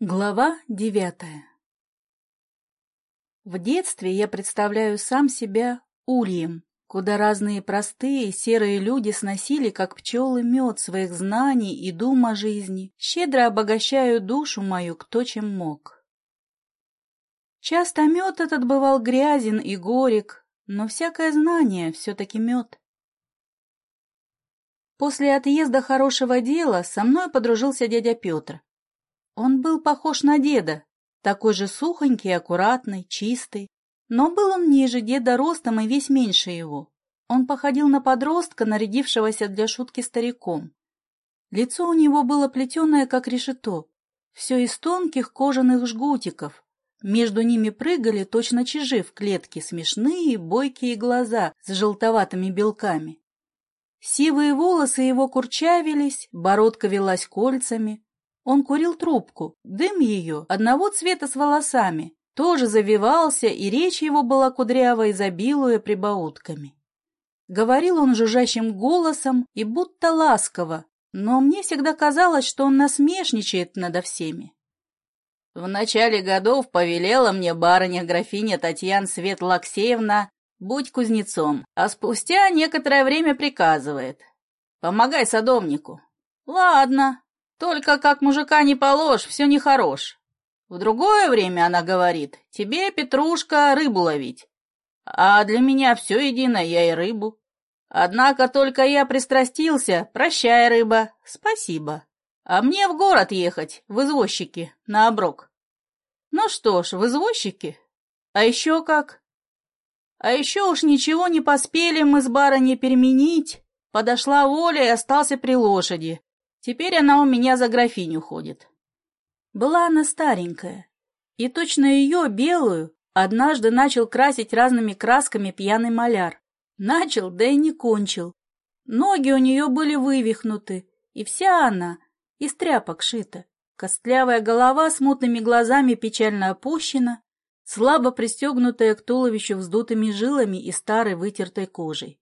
Глава девятая В детстве я представляю сам себя ульем, куда разные простые серые люди сносили, как пчелы, мед своих знаний и дум о жизни, щедро обогащаю душу мою кто чем мог. Часто мед этот бывал грязен и горек, но всякое знание все-таки мед. После отъезда хорошего дела со мной подружился дядя Петр. Он был похож на деда, такой же сухонький, аккуратный, чистый. Но был он ниже деда ростом и весь меньше его. Он походил на подростка, нарядившегося для шутки стариком. Лицо у него было плетеное, как решето, все из тонких кожаных жгутиков. Между ними прыгали точно чижи в клетке смешные бойкие глаза с желтоватыми белками. Сивые волосы его курчавились, бородка велась кольцами, он курил трубку, дым ее, одного цвета с волосами, тоже завивался, и речь его была кудрявой, изобилуя прибаутками. Говорил он жужжащим голосом и будто ласково, но мне всегда казалось, что он насмешничает надо всеми. В начале годов повелела мне барыня-графиня Татьяна Светлаксеевна «Будь кузнецом», а спустя некоторое время приказывает «Помогай садовнику». «Ладно», только как мужика не положь, все нехорош. В другое время она говорит, тебе, Петрушка, рыбу ловить. А для меня все едино, я и рыбу. Однако только я пристрастился, прощай, рыба, спасибо. А мне в город ехать, в извозчики, на оброк. Ну что ж, в извозчики. А еще как? А еще уж ничего не поспели мы с барыней переменить. Подошла воля и остался при лошади. Теперь она у меня за графиню ходит. Была она старенькая, и точно ее, белую, однажды начал красить разными красками пьяный маляр. Начал, да и не кончил. Ноги у нее были вывихнуты, и вся она из тряпок шита. Костлявая голова с мутными глазами печально опущена, слабо пристегнутая к туловищу вздутыми жилами и старой вытертой кожей.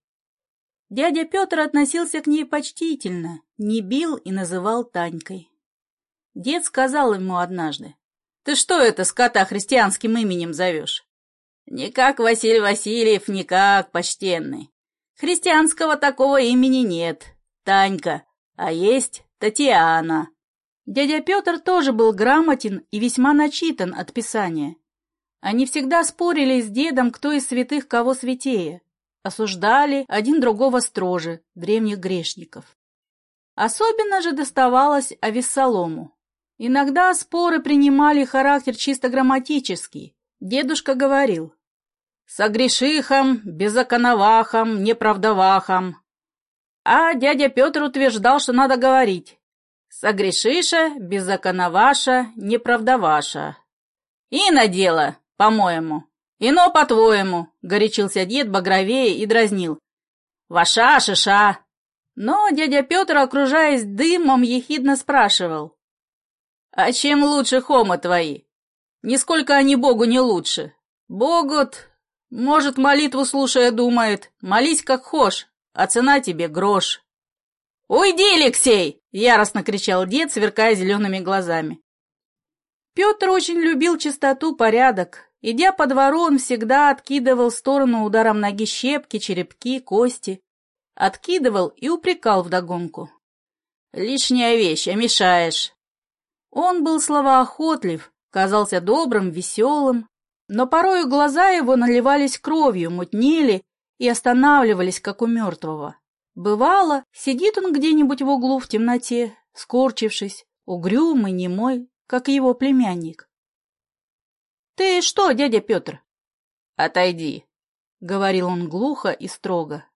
Дядя Петр относился к ней почтительно, не бил и называл Танькой. Дед сказал ему однажды, «Ты что это скота христианским именем зовешь?» «Никак Василий Васильев, никак, почтенный. Христианского такого имени нет, Танька, а есть Татьяна». Дядя Петр тоже был грамотен и весьма начитан от Писания. Они всегда спорили с дедом, кто из святых кого святее осуждали один другого строже, древних грешников. Особенно же доставалось Авессалому. Иногда споры принимали характер чисто грамматический. Дедушка говорил «Согрешихом, беззаконовахом, неправдовахом». А дядя Петр утверждал, что надо говорить «Согрешиша, беззаконоваша, неправдоваша». И на дело, по-моему. «Ино, по-твоему», — горячился дед багровее и дразнил. «Ваша шиша!» Но дядя Петр, окружаясь дымом, ехидно спрашивал. «А чем лучше хомы твои? Нисколько они Богу не лучше. Богут, может, молитву слушая, думает, молись как хошь, а цена тебе грош». «Уйди, Алексей!» — яростно кричал дед, сверкая зелеными глазами. Петр очень любил чистоту, порядок, Идя по двору, он всегда откидывал в сторону ударом ноги щепки, черепки, кости. Откидывал и упрекал вдогонку. «Лишняя вещь, а мешаешь». Он был словоохотлив, казался добрым, веселым, но порою глаза его наливались кровью, мутнели и останавливались, как у мертвого. Бывало, сидит он где-нибудь в углу в темноте, скорчившись, угрюмый, немой, как его племянник. «Ты что, дядя Петр?» «Отойди», — говорил он глухо и строго.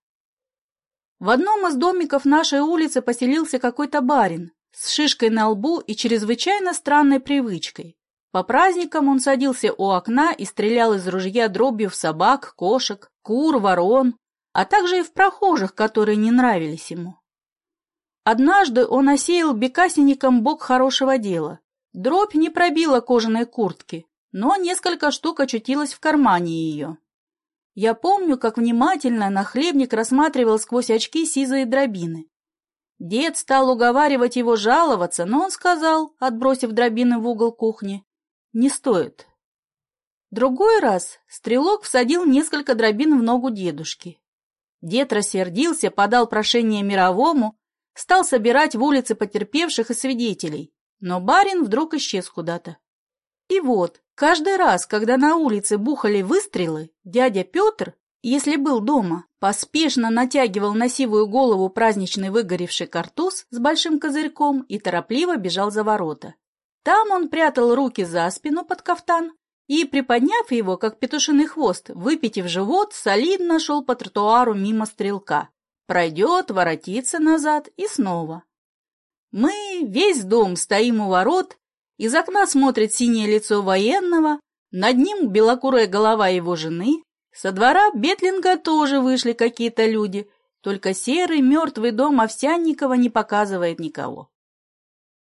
В одном из домиков нашей улицы поселился какой-то барин с шишкой на лбу и чрезвычайно странной привычкой. По праздникам он садился у окна и стрелял из ружья дробью в собак, кошек, кур, ворон, а также и в прохожих, которые не нравились ему. Однажды он осеял бекасенником бок хорошего дела. Дробь не пробила кожаной куртки, но несколько штук очутилось в кармане ее. Я помню, как внимательно нахлебник рассматривал сквозь очки сизые дробины. Дед стал уговаривать его жаловаться, но он сказал, отбросив дробины в угол кухни, «Не стоит». Другой раз стрелок всадил несколько дробин в ногу дедушки. Дед рассердился, подал прошение мировому, стал собирать в улице потерпевших и свидетелей, но барин вдруг исчез куда-то. И вот, каждый раз, когда на улице бухали выстрелы, дядя Петр, если был дома, поспешно натягивал на сивую голову праздничный выгоревший картуз с большим козырьком и торопливо бежал за ворота. Там он прятал руки за спину под кафтан и, приподняв его, как петушиный хвост, выпитив живот, солидно шел по тротуару мимо стрелка. Пройдет, воротится назад и снова. Мы, весь дом, стоим у ворот, из окна смотрит синее лицо военного, над ним белокурая голова его жены, со двора Бетлинга тоже вышли какие-то люди, только серый мертвый дом Овсянникова не показывает никого.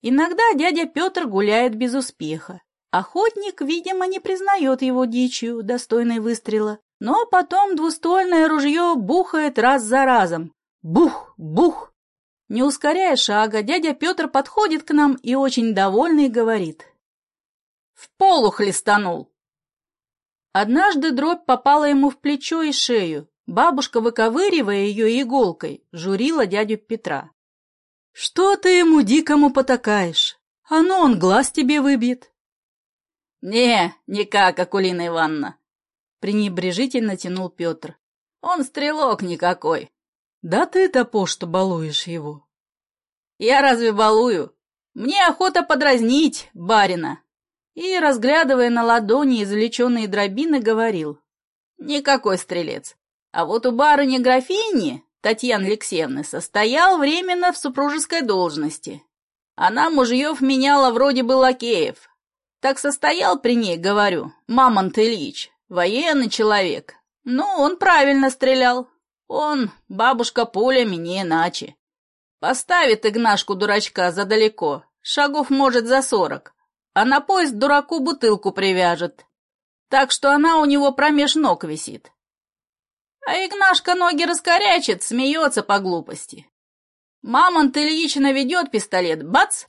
Иногда дядя Петр гуляет без успеха. Охотник, видимо, не признает его дичью, достойной выстрела, но потом двуствольное ружье бухает раз за разом. Бух, бух. Не ускоряя шага, дядя Петр подходит к нам и очень довольный говорит. «В полу хлестанул!» Однажды дробь попала ему в плечо и шею. Бабушка, выковыривая ее иголкой, журила дядю Петра. «Что ты ему дикому потакаешь? А ну он глаз тебе выбьет!» «Не, никак, Акулина Ивановна!» пренебрежительно тянул Петр. «Он стрелок никакой!» «Да ты-то по что балуешь его!» «Я разве балую? Мне охота подразнить барина!» и, разглядывая на ладони извлеченные дробины, говорил. «Никакой стрелец. А вот у барыни-графини, Татьяны Алексеевны, состоял временно в супружеской должности. Она мужьев меняла вроде бы лакеев. Так состоял при ней, говорю, Мамонт Ильич, военный человек. Ну, он правильно стрелял. Он, бабушка пулями, не иначе. Поставит Игнашку-дурачка задалеко, шагов, может, за сорок, а на пояс дураку бутылку привяжет. Так что она у него промеж ног висит. А Игнашка ноги раскорячит, смеется по глупости. Мамонт Ильич наведет пистолет, бац!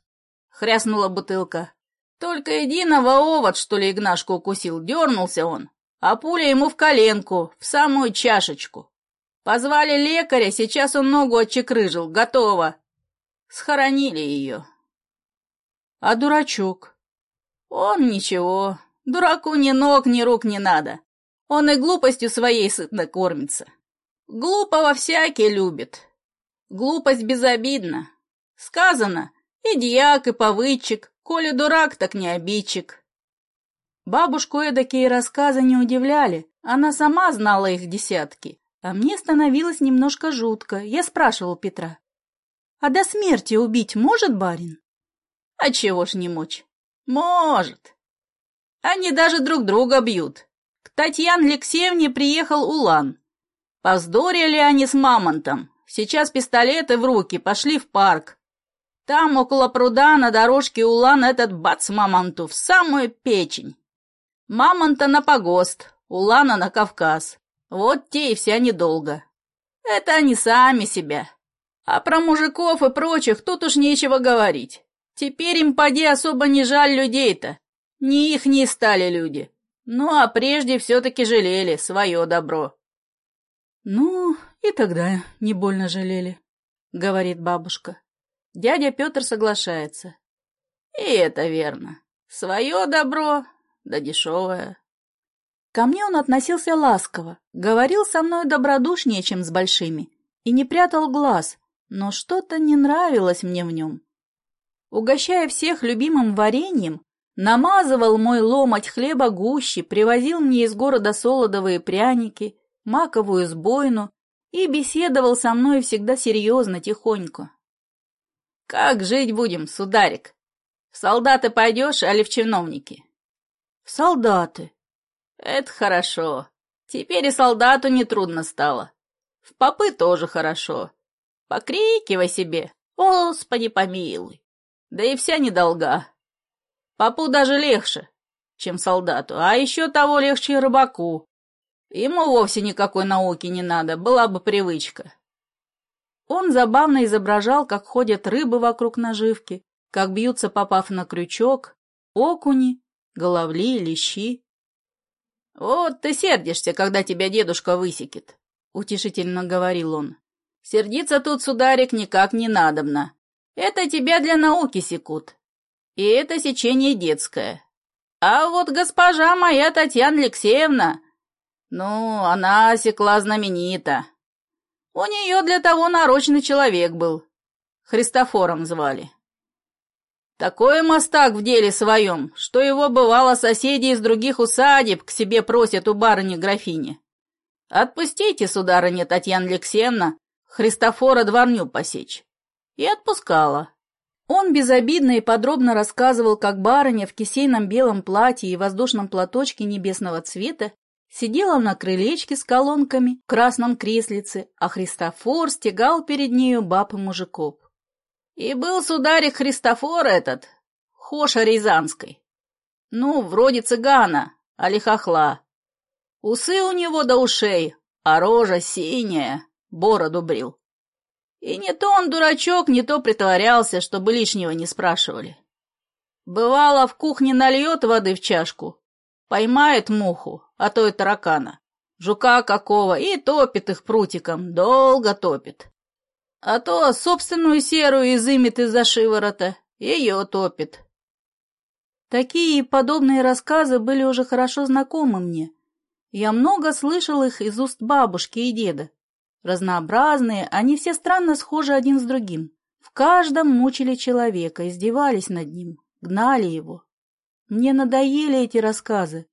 Хряснула бутылка. Только единого овод, что ли, Игнашку укусил, дернулся он, а пуля ему в коленку, в самую чашечку. Позвали лекаря, сейчас он ногу отчекрыжил, готово. Схоронили ее. А дурачок? Он ничего. Дураку ни ног, ни рук не надо. Он и глупостью своей сытно кормится. Глупого всякий любит. Глупость безобидна. Сказано, и дьяк, и повыдчик, коли дурак, так не обидчик. Бабушку эдакие рассказы не удивляли, она сама знала их десятки. А мне становилось немножко жутко. Я спрашивал Петра. «А до смерти убить может барин?» «А чего ж не мочь? Может. Они даже друг друга бьют. К Татьяне Алексеевне приехал Улан. Повздорили они с Мамонтом. Сейчас пистолеты в руки, пошли в парк. Там, около пруда, на дорожке Улан этот бац Мамонту в самую печень. Мамонта на погост, Улана на Кавказ. Вот те и вся недолго. Это они сами себя. А про мужиков и прочих тут уж нечего говорить. Теперь им, поди, особо не жаль людей-то. Не их не стали люди. Ну, а прежде все-таки жалели свое добро. Ну, и тогда не больно жалели, — говорит бабушка. Дядя Петр соглашается. И это верно. Свое добро, да дешевое. Ко мне он относился ласково, говорил со мной добродушнее, чем с большими, и не прятал глаз, но что-то не нравилось мне в нем. Угощая всех любимым вареньем, намазывал мой ломоть хлеба гуще, привозил мне из города солодовые пряники, маковую сбойну и беседовал со мной всегда серьезно, тихонько. «Как жить будем, сударик? В солдаты пойдешь, али в чиновники?» «В солдаты». «Это хорошо. Теперь и солдату нетрудно стало. В попы тоже хорошо. Покрикивай себе, Господи помилуй. Да и вся недолга. Папу даже легче, чем солдату, а еще того легче рыбаку. Ему вовсе никакой науки не надо, была бы привычка. Он забавно изображал, как ходят рыбы вокруг наживки, как бьются, попав на крючок, окуни, головли, лещи. «Вот ты сердишься, когда тебя дедушка высекет», — утешительно говорил он. «Сердиться тут, сударик, никак не надобно. Это тебя для науки секут. И это сечение детское. А вот госпожа моя Татьяна Алексеевна, ну, она секла знаменита. У нее для того нарочный человек был. Христофором звали. Такой мастак в деле своем, что его, бывало, соседи из других усадеб к себе просят у барыни-графини. Отпустите, сударыня Татьяна Алексеевна, Христофора дворню посечь. И отпускала. Он безобидно и подробно рассказывал, как барыня в кисейном белом платье и воздушном платочке небесного цвета сидела на крылечке с колонками в красном креслице, а Христофор стегал перед нею баб и мужиков. И был сударик Христофор этот, Хоша Рязанской. Ну, вроде цыгана, али хохла. Усы у него до ушей, а рожа синяя, бороду брил. И не то он дурачок, не то притворялся, чтобы лишнего не спрашивали. Бывало, в кухне нальет воды в чашку, поймает муху, а то и таракана, жука какого, и топит их прутиком, долго топит. А то собственную серую изымет из-за шиворота, ее топит. Такие и подобные рассказы были уже хорошо знакомы мне. Я много слышал их из уст бабушки и деда. Разнообразные, они все странно схожи один с другим. В каждом мучили человека, издевались над ним, гнали его. Мне надоели эти рассказы.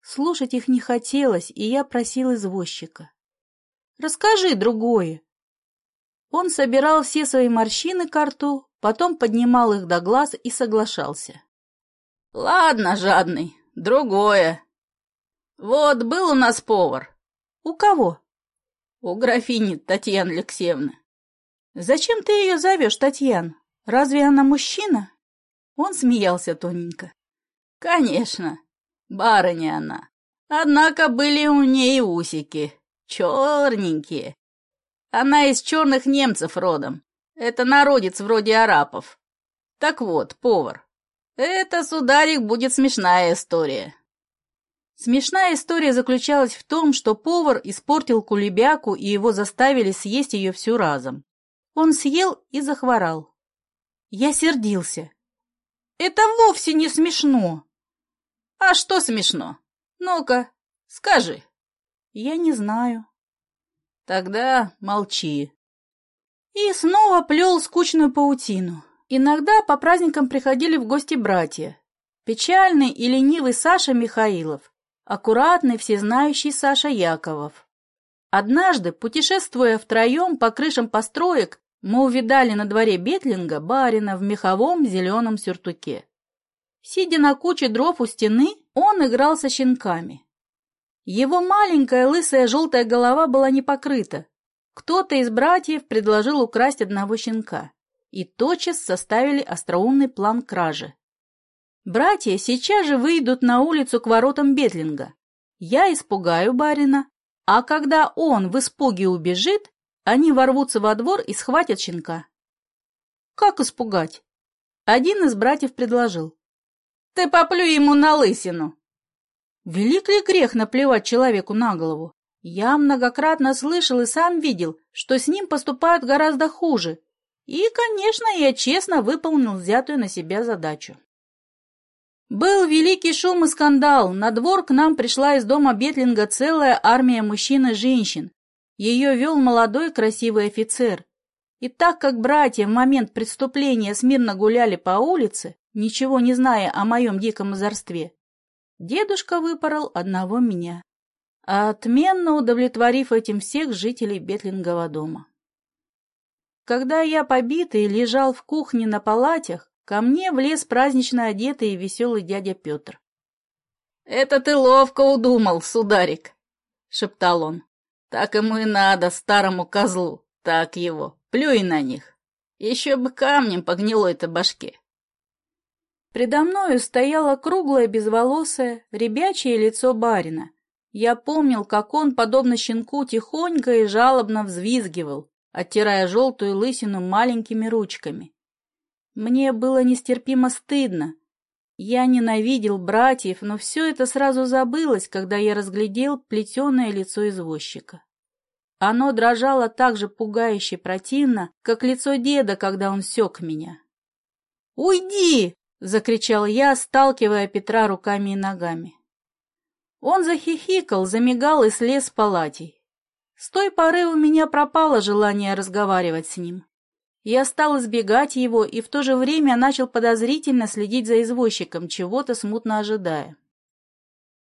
Слушать их не хотелось, и я просил извозчика. «Расскажи другое», он собирал все свои морщины к рту, потом поднимал их до глаз и соглашался. «Ладно, жадный, другое. Вот был у нас повар». «У кого?» «У графини Татьяны Алексеевны». «Зачем ты ее зовешь, Татьян? Разве она мужчина?» Он смеялся тоненько. «Конечно, барыня она. Однако были у ней усики, черненькие, она из черных немцев родом. Это народец вроде арапов. Так вот, повар. Это, сударик, будет смешная история. Смешная история заключалась в том, что повар испортил кулебяку, и его заставили съесть ее всю разом. Он съел и захворал. Я сердился. Это вовсе не смешно. А что смешно? Ну-ка, скажи. Я не знаю. Тогда молчи. И снова плел скучную паутину. Иногда по праздникам приходили в гости братья. Печальный и ленивый Саша Михаилов, аккуратный, всезнающий Саша Яковов. Однажды, путешествуя втроем по крышам построек, мы увидали на дворе Бетлинга барина в меховом зеленом сюртуке. Сидя на куче дров у стены, он играл со щенками. Его маленькая лысая желтая голова была не покрыта. Кто-то из братьев предложил украсть одного щенка, и тотчас составили остроумный план кражи. Братья сейчас же выйдут на улицу к воротам Бетлинга. Я испугаю барина, а когда он в испуге убежит, они ворвутся во двор и схватят щенка. Как испугать? Один из братьев предложил. Ты поплю ему на лысину. Велик ли грех наплевать человеку на голову? Я многократно слышал и сам видел, что с ним поступают гораздо хуже. И, конечно, я честно выполнил взятую на себя задачу. Был великий шум и скандал. На двор к нам пришла из дома Бетлинга целая армия мужчин и женщин. Ее вел молодой красивый офицер. И так как братья в момент преступления смирно гуляли по улице, ничего не зная о моем диком озорстве, Дедушка выпорол одного меня, отменно удовлетворив этим всех жителей Бетлингового дома. Когда я побитый лежал в кухне на палатях, ко мне влез празднично одетый и веселый дядя Петр. — Это ты ловко удумал, сударик, — шептал он. — Так ему и надо, старому козлу, так его, плюй на них. Еще бы камнем по гнилой-то башке. Предо мною стояло круглое безволосое, ребячее лицо барина. Я помнил, как он, подобно щенку, тихонько и жалобно взвизгивал, оттирая желтую лысину маленькими ручками. Мне было нестерпимо стыдно. Я ненавидел братьев, но все это сразу забылось, когда я разглядел плетеное лицо извозчика. Оно дрожало так же пугающе противно, как лицо деда, когда он сёк меня. «Уйди!» — закричал я, сталкивая Петра руками и ногами. Он захихикал, замигал и слез с палатей. С той поры у меня пропало желание разговаривать с ним. Я стал избегать его и в то же время начал подозрительно следить за извозчиком, чего-то смутно ожидая.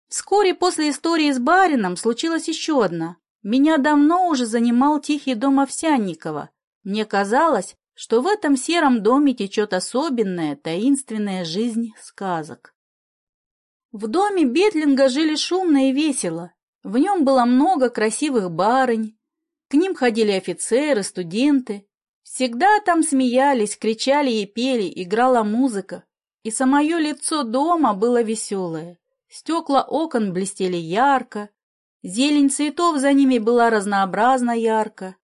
Вскоре после истории с барином случилась еще одна. Меня давно уже занимал тихий дом Овсянникова. Мне казалось, что в этом сером доме течет особенная, таинственная жизнь сказок. В доме Бетлинга жили шумно и весело. В нем было много красивых барынь. К ним ходили офицеры, студенты. Всегда там смеялись, кричали и пели, играла музыка. И самое лицо дома было веселое. Стекла окон блестели ярко. Зелень цветов за ними была разнообразно ярко.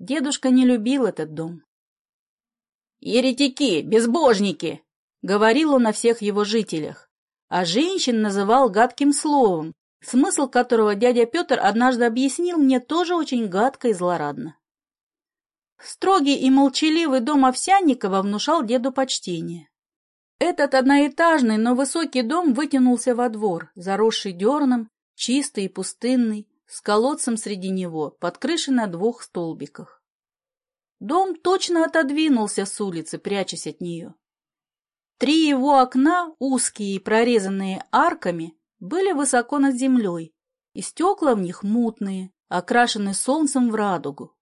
Дедушка не любил этот дом. «Еретики, безбожники!» — говорил он о всех его жителях, а женщин называл гадким словом, смысл которого дядя Петр однажды объяснил мне тоже очень гадко и злорадно. Строгий и молчаливый дом Овсянникова внушал деду почтение. Этот одноэтажный, но высокий дом вытянулся во двор, заросший дерном, чистый и пустынный, с колодцем среди него, под крышей на двух столбиках. Дом точно отодвинулся с улицы, прячась от нее. Три его окна, узкие и прорезанные арками, были высоко над землей, и стекла в них мутные, окрашены солнцем в радугу.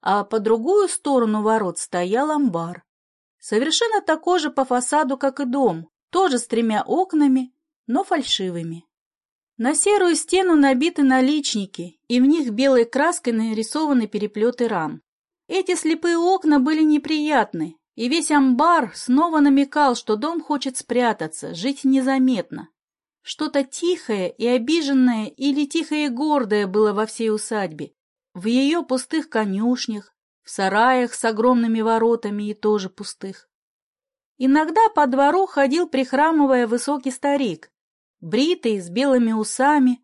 А по другую сторону ворот стоял амбар, совершенно такой же по фасаду, как и дом, тоже с тремя окнами, но фальшивыми. На серую стену набиты наличники, и в них белой краской нарисованы переплеты рам. Эти слепые окна были неприятны, и весь амбар снова намекал, что дом хочет спрятаться, жить незаметно. Что-то тихое и обиженное или тихое и гордое было во всей усадьбе, в ее пустых конюшнях, в сараях с огромными воротами и тоже пустых. Иногда по двору ходил, прихрамывая, высокий старик, бритый, с белыми усами,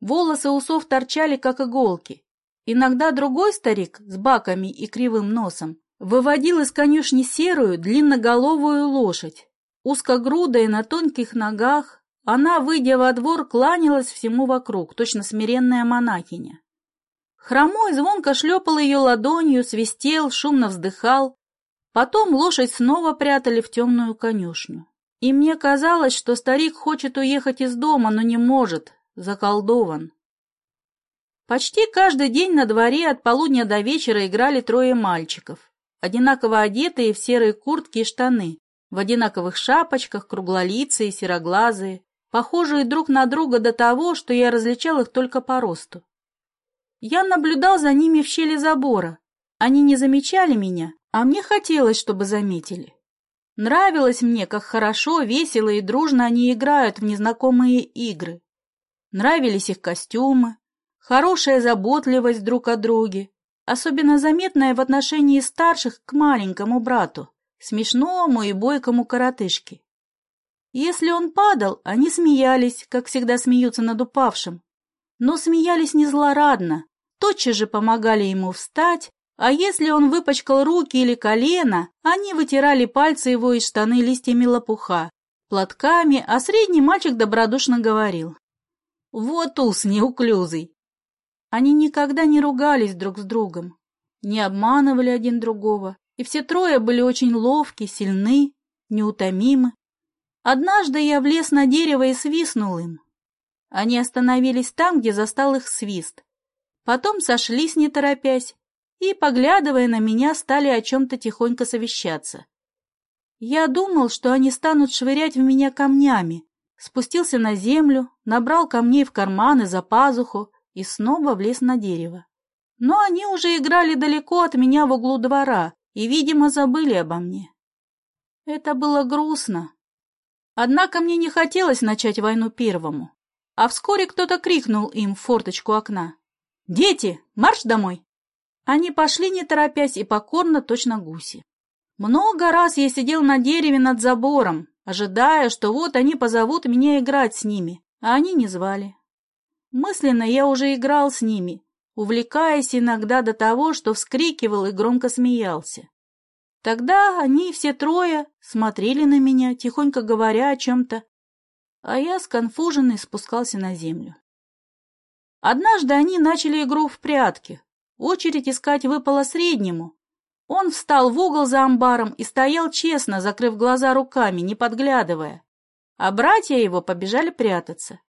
волосы усов торчали, как иголки. Иногда другой старик с баками и кривым носом выводил из конюшни серую длинноголовую лошадь. Узкогрудая на тонких ногах, она, выйдя во двор, кланялась всему вокруг, точно смиренная монахиня. Хромой звонко шлепал ее ладонью, свистел, шумно вздыхал. Потом лошадь снова прятали в темную конюшню. И мне казалось, что старик хочет уехать из дома, но не может, заколдован. Почти каждый день на дворе от полудня до вечера играли трое мальчиков, одинаково одетые в серые куртки и штаны, в одинаковых шапочках, круглолицые, сероглазые, похожие друг на друга до того, что я различал их только по росту. Я наблюдал за ними в щели забора. Они не замечали меня, а мне хотелось, чтобы заметили. Нравилось мне, как хорошо, весело и дружно они играют в незнакомые игры. Нравились их костюмы, Хорошая заботливость друг о друге, особенно заметная в отношении старших к маленькому брату, смешному и бойкому коротышке. Если он падал, они смеялись, как всегда смеются над упавшим, но смеялись не злорадно, тотчас же помогали ему встать, а если он выпачкал руки или колено, они вытирали пальцы его из штаны листьями лопуха, платками, а средний мальчик добродушно говорил. «Вот ус неуклюзый, они никогда не ругались друг с другом, не обманывали один другого, и все трое были очень ловки, сильны, неутомимы. Однажды я влез на дерево и свистнул им. Они остановились там, где застал их свист. Потом сошлись, не торопясь, и, поглядывая на меня, стали о чем-то тихонько совещаться. Я думал, что они станут швырять в меня камнями. Спустился на землю, набрал камней в карманы за пазуху, и снова влез на дерево. Но они уже играли далеко от меня в углу двора и, видимо, забыли обо мне. Это было грустно. Однако мне не хотелось начать войну первому. А вскоре кто-то крикнул им в форточку окна. «Дети, марш домой!» Они пошли, не торопясь, и покорно, точно гуси. Много раз я сидел на дереве над забором, ожидая, что вот они позовут меня играть с ними, а они не звали. Мысленно я уже играл с ними, увлекаясь иногда до того, что вскрикивал и громко смеялся. Тогда они все трое смотрели на меня, тихонько говоря о чем-то, а я сконфуженный спускался на землю. Однажды они начали игру в прятки. Очередь искать выпала среднему. Он встал в угол за амбаром и стоял честно, закрыв глаза руками, не подглядывая. А братья его побежали прятаться.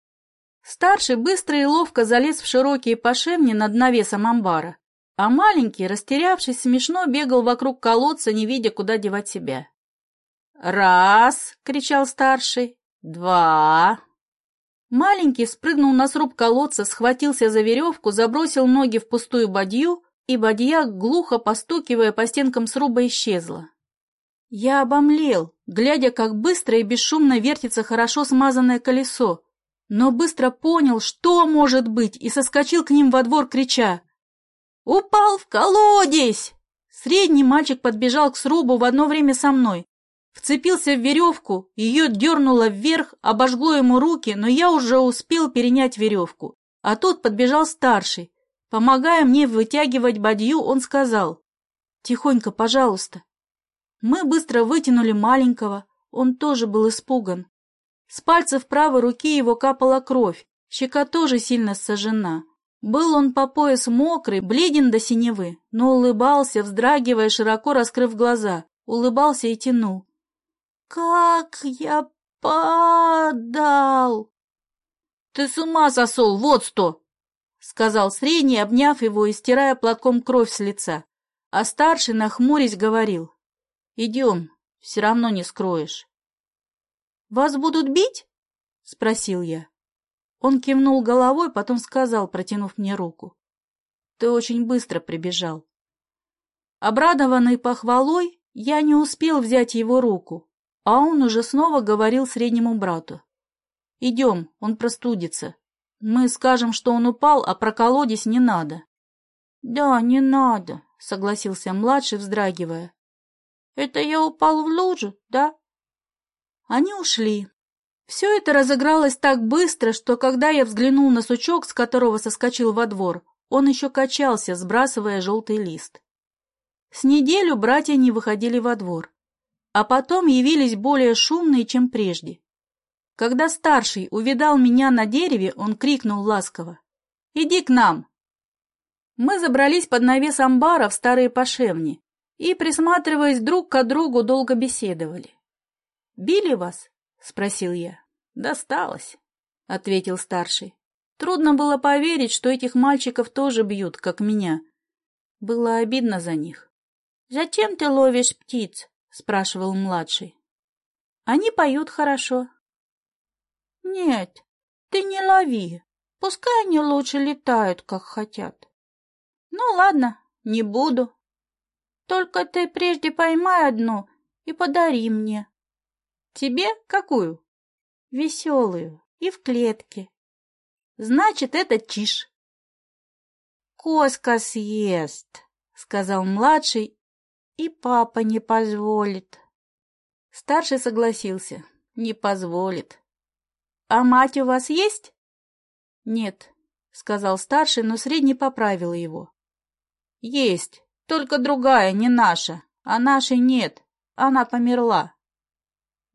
Старший быстро и ловко залез в широкие пошемни над навесом амбара, а маленький, растерявшись, смешно бегал вокруг колодца, не видя, куда девать себя. «Раз!» — кричал старший. «Два!» Маленький спрыгнул на сруб колодца, схватился за веревку, забросил ноги в пустую бадью, и бадья, глухо постукивая по стенкам сруба, исчезла. Я обомлел, глядя, как быстро и бесшумно вертится хорошо смазанное колесо, но быстро понял, что может быть, и соскочил к ним во двор, крича «Упал в колодец!» Средний мальчик подбежал к срубу в одно время со мной. Вцепился в веревку, ее дернуло вверх, обожгло ему руки, но я уже успел перенять веревку. А тут подбежал старший. Помогая мне вытягивать бадью, он сказал «Тихонько, пожалуйста». Мы быстро вытянули маленького, он тоже был испуган. С пальцев правой руки его капала кровь, щека тоже сильно сожжена. Был он по пояс мокрый, бледен до синевы, но улыбался, вздрагивая, широко раскрыв глаза. Улыбался и тянул. «Как я падал!» «Ты с ума сосол, вот что!» — сказал средний, обняв его и стирая платком кровь с лица. А старший, нахмурясь, говорил. «Идем, все равно не скроешь». «Вас будут бить?» — спросил я. Он кивнул головой, потом сказал, протянув мне руку. «Ты очень быстро прибежал». Обрадованный похвалой, я не успел взять его руку, а он уже снова говорил среднему брату. «Идем, он простудится. Мы скажем, что он упал, а про колодец не надо». «Да, не надо», — согласился младший, вздрагивая. «Это я упал в лужу, да?» Они ушли, все это разыгралось так быстро, что когда я взглянул на сучок, с которого соскочил во двор, он еще качался, сбрасывая желтый лист. С неделю братья не выходили во двор, а потом явились более шумные, чем прежде. Когда старший увидал меня на дереве, он крикнул ласково «Иди к нам!». Мы забрались под навес амбара в старые пошевни и, присматриваясь друг к другу, долго беседовали. «Били вас?» — спросил я. «Досталось», — ответил старший. Трудно было поверить, что этих мальчиков тоже бьют, как меня. Было обидно за них. «Зачем ты ловишь птиц?» — спрашивал младший. «Они поют хорошо». «Нет, ты не лови. Пускай они лучше летают, как хотят». «Ну ладно, не буду. Только ты прежде поймай одну и подари мне». Тебе какую? Веселую и в клетке. Значит, это чиж. Коска съест, сказал младший, и папа не позволит. Старший согласился. Не позволит. А мать у вас есть? Нет, сказал старший, но средний поправил его. Есть, только другая, не наша. А нашей нет. Она померла.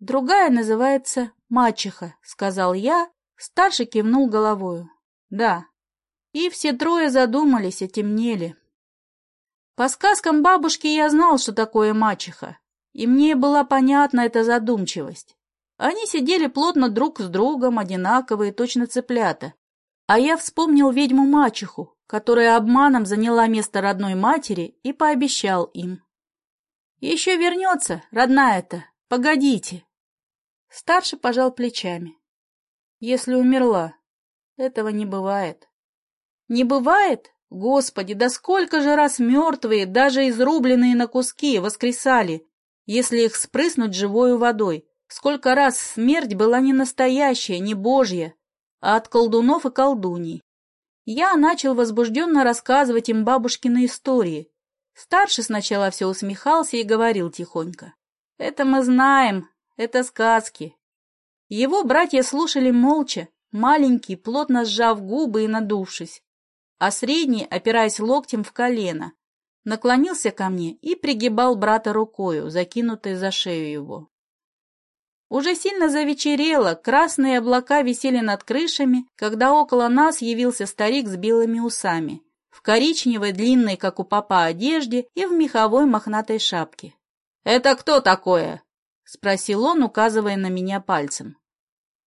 Другая называется «Мачеха», — сказал я, старший кивнул головою. Да. И все трое задумались и темнели. По сказкам бабушки я знал, что такое мачеха, и мне была понятна эта задумчивость. Они сидели плотно друг с другом, одинаковые, точно цыплята. А я вспомнил ведьму-мачеху, которая обманом заняла место родной матери и пообещал им. «Еще вернется, родная-то, погодите, Старший пожал плечами. Если умерла, этого не бывает. Не бывает? Господи, да сколько же раз мертвые, даже изрубленные на куски, воскресали, если их спрыснуть живою водой. Сколько раз смерть была не настоящая, не божья, а от колдунов и колдуней. Я начал возбужденно рассказывать им бабушкины истории. Старший сначала все усмехался и говорил тихонько. «Это мы знаем, это сказки». Его братья слушали молча, маленький, плотно сжав губы и надувшись, а средний, опираясь локтем в колено, наклонился ко мне и пригибал брата рукою, закинутой за шею его. Уже сильно завечерело, красные облака висели над крышами, когда около нас явился старик с белыми усами, в коричневой длинной, как у папа, одежде и в меховой мохнатой шапке. «Это кто такое?» — спросил он, указывая на меня пальцем.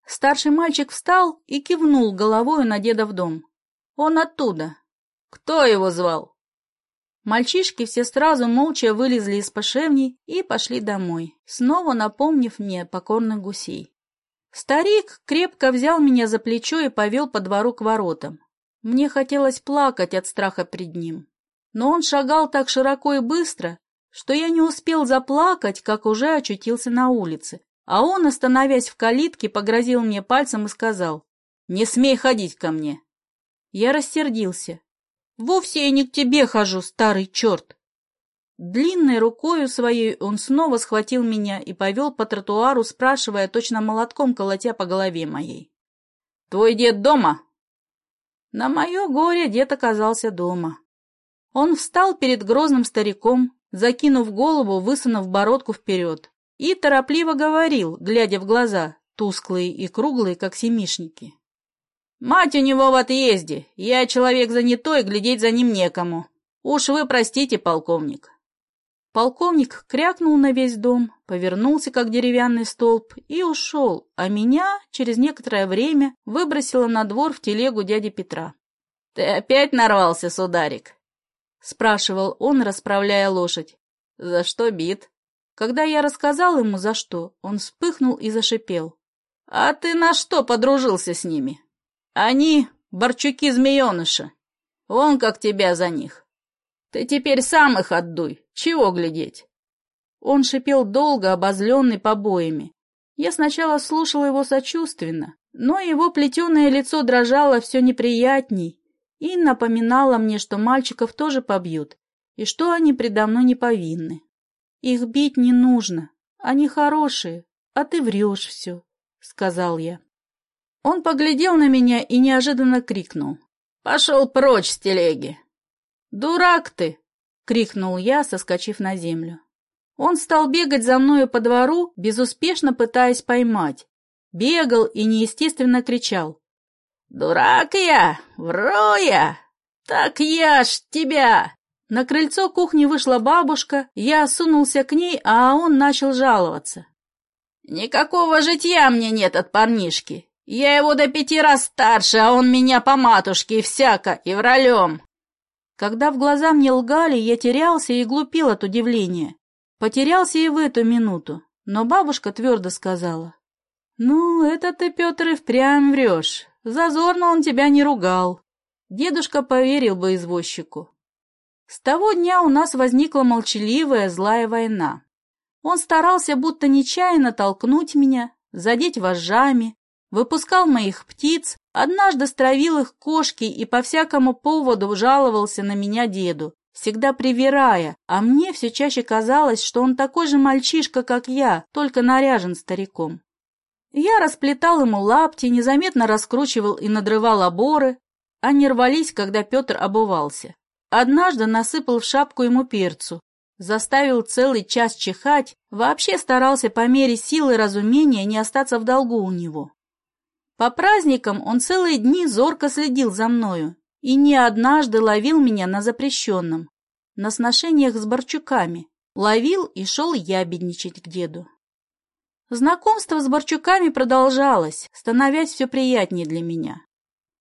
Старший мальчик встал и кивнул головою на деда в дом. «Он оттуда». «Кто его звал?» Мальчишки все сразу молча вылезли из пошевней и пошли домой, снова напомнив мне покорных гусей. Старик крепко взял меня за плечо и повел по двору к воротам. Мне хотелось плакать от страха пред ним. Но он шагал так широко и быстро, что я не успел заплакать, как уже очутился на улице. А он, остановясь в калитке, погрозил мне пальцем и сказал, «Не смей ходить ко мне». Я рассердился. Вовсе я не к тебе хожу, старый черт. Длинной рукою своей он снова схватил меня и повел по тротуару, спрашивая, точно молотком колотя по голове моей. — Твой дед дома? На мое горе дед оказался дома. Он встал перед грозным стариком, закинув голову, высунув бородку вперед, и торопливо говорил, глядя в глаза, тусклые и круглые, как семишники. Мать у него в отъезде. Я человек занятой, глядеть за ним некому. Уж вы простите, полковник. Полковник крякнул на весь дом, повернулся, как деревянный столб, и ушел, а меня через некоторое время выбросило на двор в телегу дяди Петра. — Ты опять нарвался, сударик? — спрашивал он, расправляя лошадь. — За что бит? Когда я рассказал ему, за что, он вспыхнул и зашипел. — А ты на что подружился с ними? Они — борчуки-змееныша. Вон как тебя за них. Ты теперь сам их отдуй. Чего глядеть? Он шипел долго, обозленный побоями. Я сначала слушала его сочувственно, но его плетеное лицо дрожало все неприятней и напоминало мне, что мальчиков тоже побьют, и что они предо мной не повинны. Их бить не нужно, они хорошие, а ты врешь все, — сказал я. Он поглядел на меня и неожиданно крикнул. «Пошел прочь с телеги!» «Дурак ты!» — крикнул я, соскочив на землю. Он стал бегать за мною по двору, безуспешно пытаясь поймать. Бегал и неестественно кричал. «Дурак я! Вру я! Так я ж тебя!» На крыльцо кухни вышла бабушка, я сунулся к ней, а он начал жаловаться. «Никакого житья мне нет от парнишки. Я его до пяти раз старше, а он меня по матушке и всяко, и вралем. Когда в глаза мне лгали, я терялся и глупил от удивления. Потерялся и в эту минуту, но бабушка твердо сказала. «Ну, это ты, Петр, и впрямь врешь. Зазорно он тебя не ругал». Дедушка поверил бы извозчику. С того дня у нас возникла молчаливая злая война. Он старался будто нечаянно толкнуть меня, задеть вожжами, выпускал моих птиц, однажды стравил их кошки и по всякому поводу жаловался на меня деду, всегда привирая, а мне все чаще казалось, что он такой же мальчишка, как я, только наряжен стариком. Я расплетал ему лапти, незаметно раскручивал и надрывал оборы, они рвались, когда Петр обувался. Однажды насыпал в шапку ему перцу, заставил целый час чихать, вообще старался по мере силы разумения не остаться в долгу у него. По праздникам он целые дни зорко следил за мною и не однажды ловил меня на запрещенном, на сношениях с Борчуками. Ловил и шел ябедничать к деду. Знакомство с Борчуками продолжалось, становясь все приятнее для меня.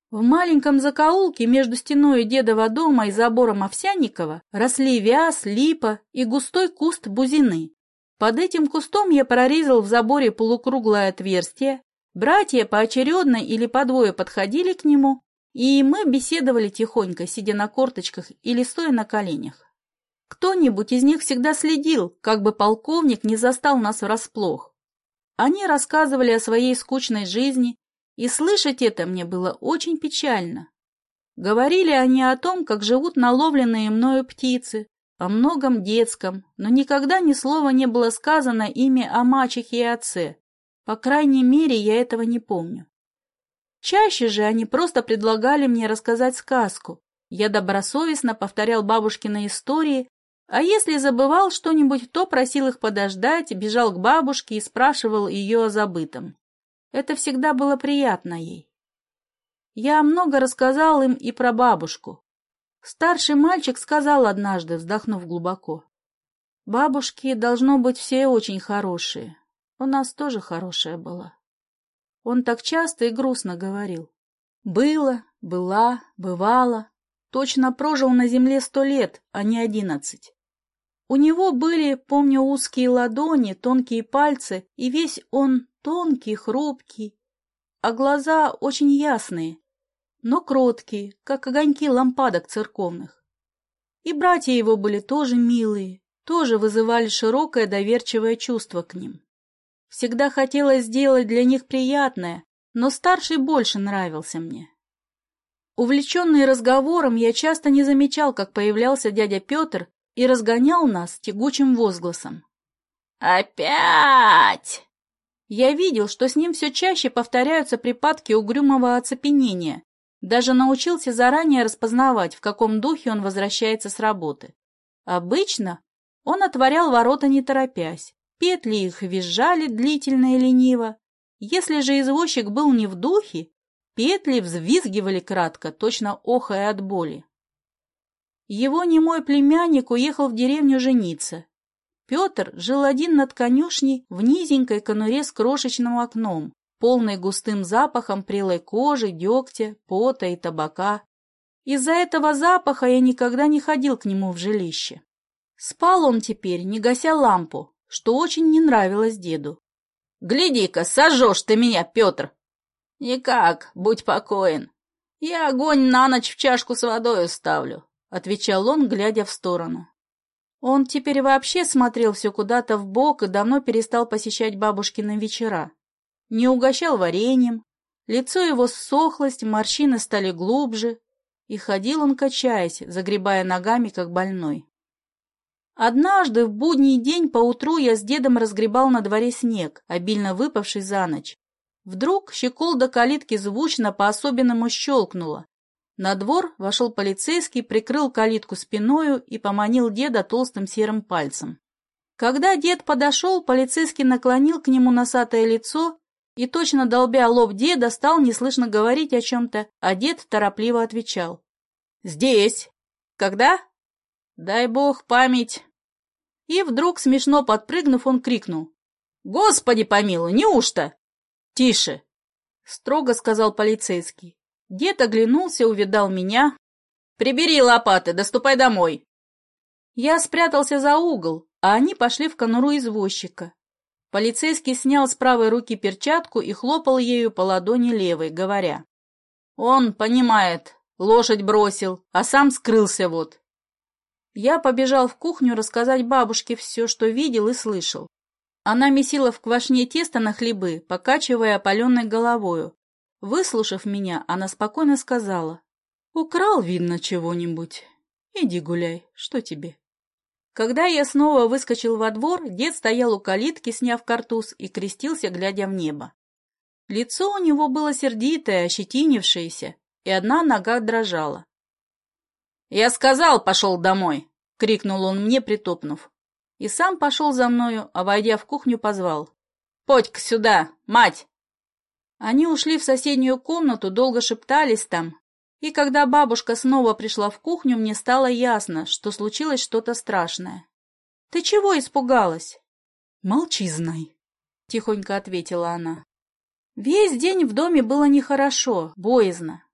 В маленьком закоулке между стеной дедова дома и забором Овсянникова росли вяз, липа и густой куст бузины. Под этим кустом я прорезал в заборе полукруглое отверстие Братья поочередно или по двое подходили к нему, и мы беседовали тихонько, сидя на корточках или стоя на коленях. Кто-нибудь из них всегда следил, как бы полковник не застал нас врасплох. Они рассказывали о своей скучной жизни, и слышать это мне было очень печально. Говорили они о том, как живут наловленные мною птицы, о многом детском, но никогда ни слова не было сказано ими о мачехе и отце. По крайней мере, я этого не помню. Чаще же они просто предлагали мне рассказать сказку. Я добросовестно повторял бабушкины истории, а если забывал что-нибудь, то просил их подождать, бежал к бабушке и спрашивал ее о забытом. Это всегда было приятно ей. Я много рассказал им и про бабушку. Старший мальчик сказал однажды, вздохнув глубоко. «Бабушки, должно быть, все очень хорошие. У нас тоже хорошая была». Он так часто и грустно говорил. Было, была, бывало. Точно прожил на земле сто лет, а не одиннадцать. У него были, помню, узкие ладони, тонкие пальцы, и весь он тонкий, хрупкий, а глаза очень ясные, но кроткие, как огоньки лампадок церковных. И братья его были тоже милые, тоже вызывали широкое доверчивое чувство к ним. Всегда хотелось сделать для них приятное, но старший больше нравился мне. Увлеченный разговором, я часто не замечал, как появлялся дядя Петр и разгонял нас тягучим возгласом. «Опять!» Я видел, что с ним все чаще повторяются припадки угрюмого оцепенения. Даже научился заранее распознавать, в каком духе он возвращается с работы. Обычно он отворял ворота не торопясь, Петли их визжали длительно и лениво. Если же извозчик был не в духе, петли взвизгивали кратко, точно охая от боли. Его немой племянник уехал в деревню жениться. Петр жил один над конюшней в низенькой конуре с крошечным окном, полной густым запахом прелой кожи, дегтя, пота и табака. Из-за этого запаха я никогда не ходил к нему в жилище. Спал он теперь, не гася лампу, что очень не нравилось деду. «Гляди-ка, сожжешь ты меня, Петр!» «Никак, будь покоен. Я огонь на ночь в чашку с водой ставлю», — отвечал он, глядя в сторону. Он теперь вообще смотрел все куда-то в бок и давно перестал посещать бабушкины вечера. Не угощал вареньем, лицо его ссохлось, морщины стали глубже, и ходил он, качаясь, загребая ногами, как больной. Однажды в будний день поутру я с дедом разгребал на дворе снег, обильно выпавший за ночь. Вдруг щеколда калитки звучно по-особенному щелкнула. На двор вошел полицейский, прикрыл калитку спиною и поманил деда толстым серым пальцем. Когда дед подошел, полицейский наклонил к нему носатое лицо и, точно долбя лоб деда, стал неслышно говорить о чем-то, а дед торопливо отвечал. «Здесь. Когда?» Дай бог память. И вдруг, смешно подпрыгнув, он крикнул. «Господи помилуй, неужто?» «Тише!» — строго сказал полицейский. Дед оглянулся, увидал меня. «Прибери лопаты, доступай домой!» Я спрятался за угол, а они пошли в конуру извозчика. Полицейский снял с правой руки перчатку и хлопал ею по ладони левой, говоря. «Он понимает, лошадь бросил, а сам скрылся вот. Я побежал в кухню рассказать бабушке все, что видел и слышал. Она месила в квашне тесто на хлебы, покачивая опаленной головою. Выслушав меня, она спокойно сказала. «Украл, видно, чего-нибудь. Иди гуляй, что тебе?» Когда я снова выскочил во двор, дед стоял у калитки, сняв картуз, и крестился, глядя в небо. Лицо у него было сердитое, ощетинившееся, и одна нога дрожала. «Я сказал, пошел домой!» — крикнул он мне, притопнув. И сам пошел за мною, а, войдя в кухню, позвал. «Подь-ка сюда, мать!» Они ушли в соседнюю комнату, долго шептались там, и когда бабушка снова пришла в кухню, мне стало ясно, что случилось что-то страшное. «Ты чего испугалась?» «Молчи, знай», — тихонько ответила она. Весь день в доме было нехорошо, боязно.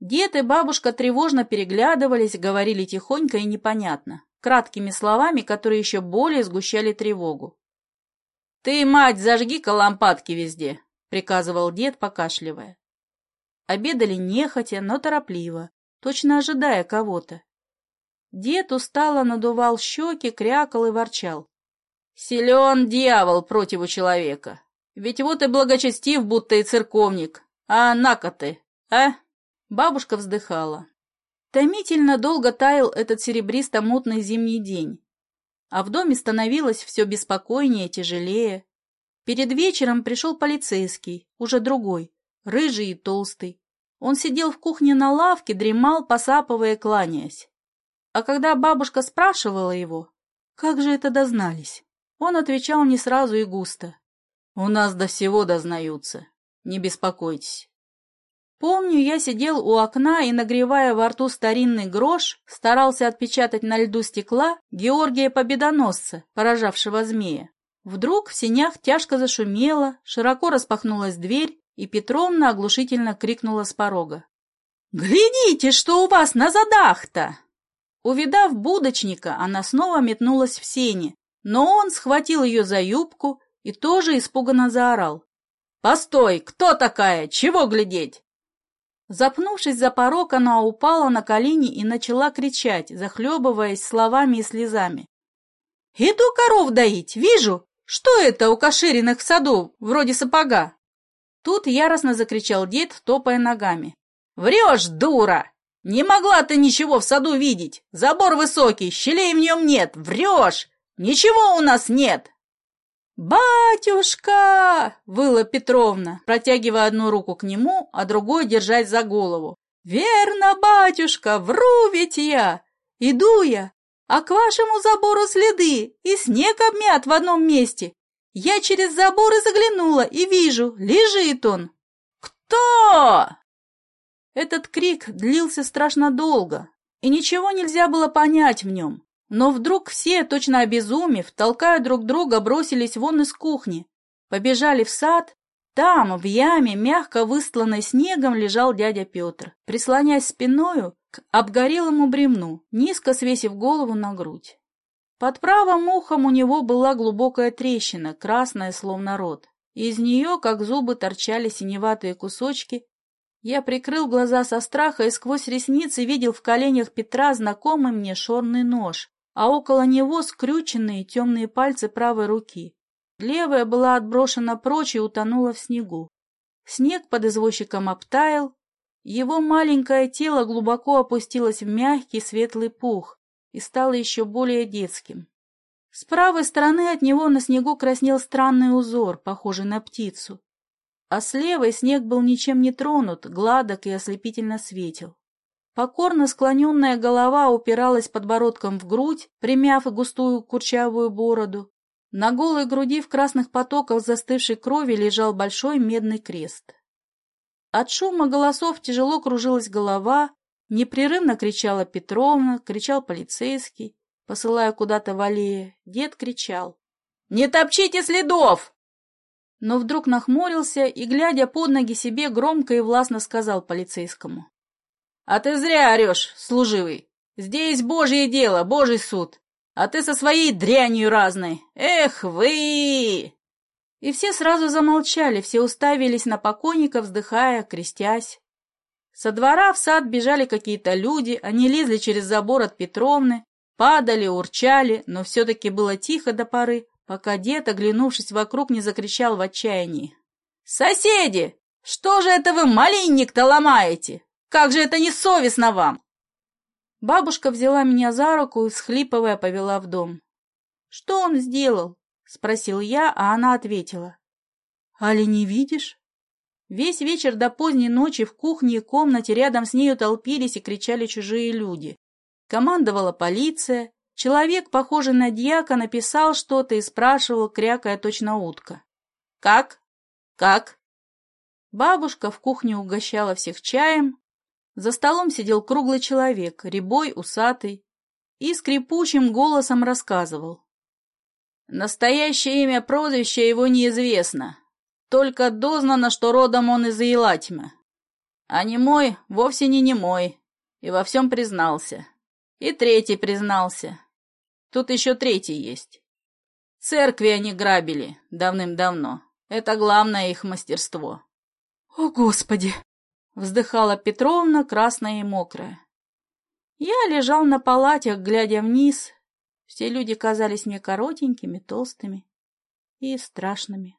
Дед и бабушка тревожно переглядывались, говорили тихонько и непонятно, краткими словами, которые еще более сгущали тревогу. «Ты, мать, зажги-ка лампадки везде!» — приказывал дед, покашливая. Обедали нехотя, но торопливо, точно ожидая кого-то. Дед устало надувал щеки, крякал и ворчал. «Силен дьявол противу человека! Ведь вот и благочестив, будто и церковник! А на-ка ты, а?» Бабушка вздыхала. Томительно долго таял этот серебристо-мутный зимний день, а в доме становилось все беспокойнее, тяжелее. Перед вечером пришел полицейский, уже другой, рыжий и толстый. Он сидел в кухне на лавке, дремал, посапывая, кланяясь. А когда бабушка спрашивала его, как же это дознались, он отвечал не сразу и густо. «У нас до всего дознаются, не беспокойтесь». Помню, я сидел у окна и, нагревая во рту старинный грош, старался отпечатать на льду стекла Георгия Победоносца, поражавшего змея. Вдруг в сенях тяжко зашумело, широко распахнулась дверь, и Петровна оглушительно крикнула с порога. «Глядите, что у вас на задах-то!» Увидав будочника, она снова метнулась в сени, но он схватил ее за юбку и тоже испуганно заорал. «Постой! Кто такая? Чего глядеть?» Запнувшись за порог, она упала на колени и начала кричать, захлебываясь словами и слезами. «Иду коров доить, вижу! Что это у Кашириных в саду, вроде сапога?» Тут яростно закричал дед, топая ногами. «Врешь, дура! Не могла ты ничего в саду видеть! Забор высокий, щелей в нем нет! Врешь! Ничего у нас нет!» «Батюшка!» — выла Петровна, протягивая одну руку к нему, а другой держать за голову. «Верно, батюшка, вру ведь я! Иду я, а к вашему забору следы, и снег обмят в одном месте. Я через забор и заглянула, и вижу, лежит он». «Кто?» Этот крик длился страшно долго, и ничего нельзя было понять в нем. Но вдруг все, точно обезумев, толкая друг друга, бросились вон из кухни, побежали в сад. Там, в яме, мягко выстланной снегом, лежал дядя Петр, прислонясь спиною к обгорелому бремну, низко свесив голову на грудь. Под правым ухом у него была глубокая трещина, красная, словно рот. Из нее, как зубы, торчали синеватые кусочки. Я прикрыл глаза со страха и сквозь ресницы видел в коленях Петра знакомый мне шорный нож, а около него скрюченные темные пальцы правой руки. Левая была отброшена прочь и утонула в снегу. Снег под извозчиком обтаял, его маленькое тело глубоко опустилось в мягкий светлый пух и стало еще более детским. С правой стороны от него на снегу краснел странный узор, похожий на птицу, а с левой снег был ничем не тронут, гладок и ослепительно светил. Покорно склоненная голова упиралась подбородком в грудь, примяв густую курчавую бороду. На голой груди в красных потоках застывшей крови лежал большой медный крест. От шума голосов тяжело кружилась голова, непрерывно кричала Петровна, кричал полицейский, посылая куда-то в аллее. Дед кричал. «Не топчите следов!» Но вдруг нахмурился и, глядя под ноги себе, громко и властно сказал полицейскому. А ты зря орешь, служивый. Здесь божье дело, божий суд. А ты со своей дрянью разной. Эх вы!» И все сразу замолчали, все уставились на покойника, вздыхая, крестясь. Со двора в сад бежали какие-то люди, они лезли через забор от Петровны, падали, урчали, но все-таки было тихо до поры, пока дед, оглянувшись вокруг, не закричал в отчаянии. «Соседи! Что же это вы малинник-то ломаете? Как же это несовестно вам!» Бабушка взяла меня за руку и, схлипывая, повела в дом. «Что он сделал?» — спросил я, а она ответила. «Али не видишь?» Весь вечер до поздней ночи в кухне и комнате рядом с нею толпились и кричали чужие люди. Командовала полиция. Человек, похожий на дьяка, написал что-то и спрашивал, крякая точно утка. «Как? Как?» Бабушка в кухне угощала всех чаем, за столом сидел круглый человек, рябой, усатый, и скрипучим голосом рассказывал. Настоящее имя прозвища его неизвестно, только дознано, что родом он из Елатьмы. А не мой вовсе не не мой, и во всем признался. И третий признался. Тут еще третий есть. Церкви они грабили давным-давно. Это главное их мастерство. — О, Господи! Вздыхала Петровна, красная и мокрая. Я лежал на палатях, глядя вниз. Все люди казались мне коротенькими, толстыми и страшными.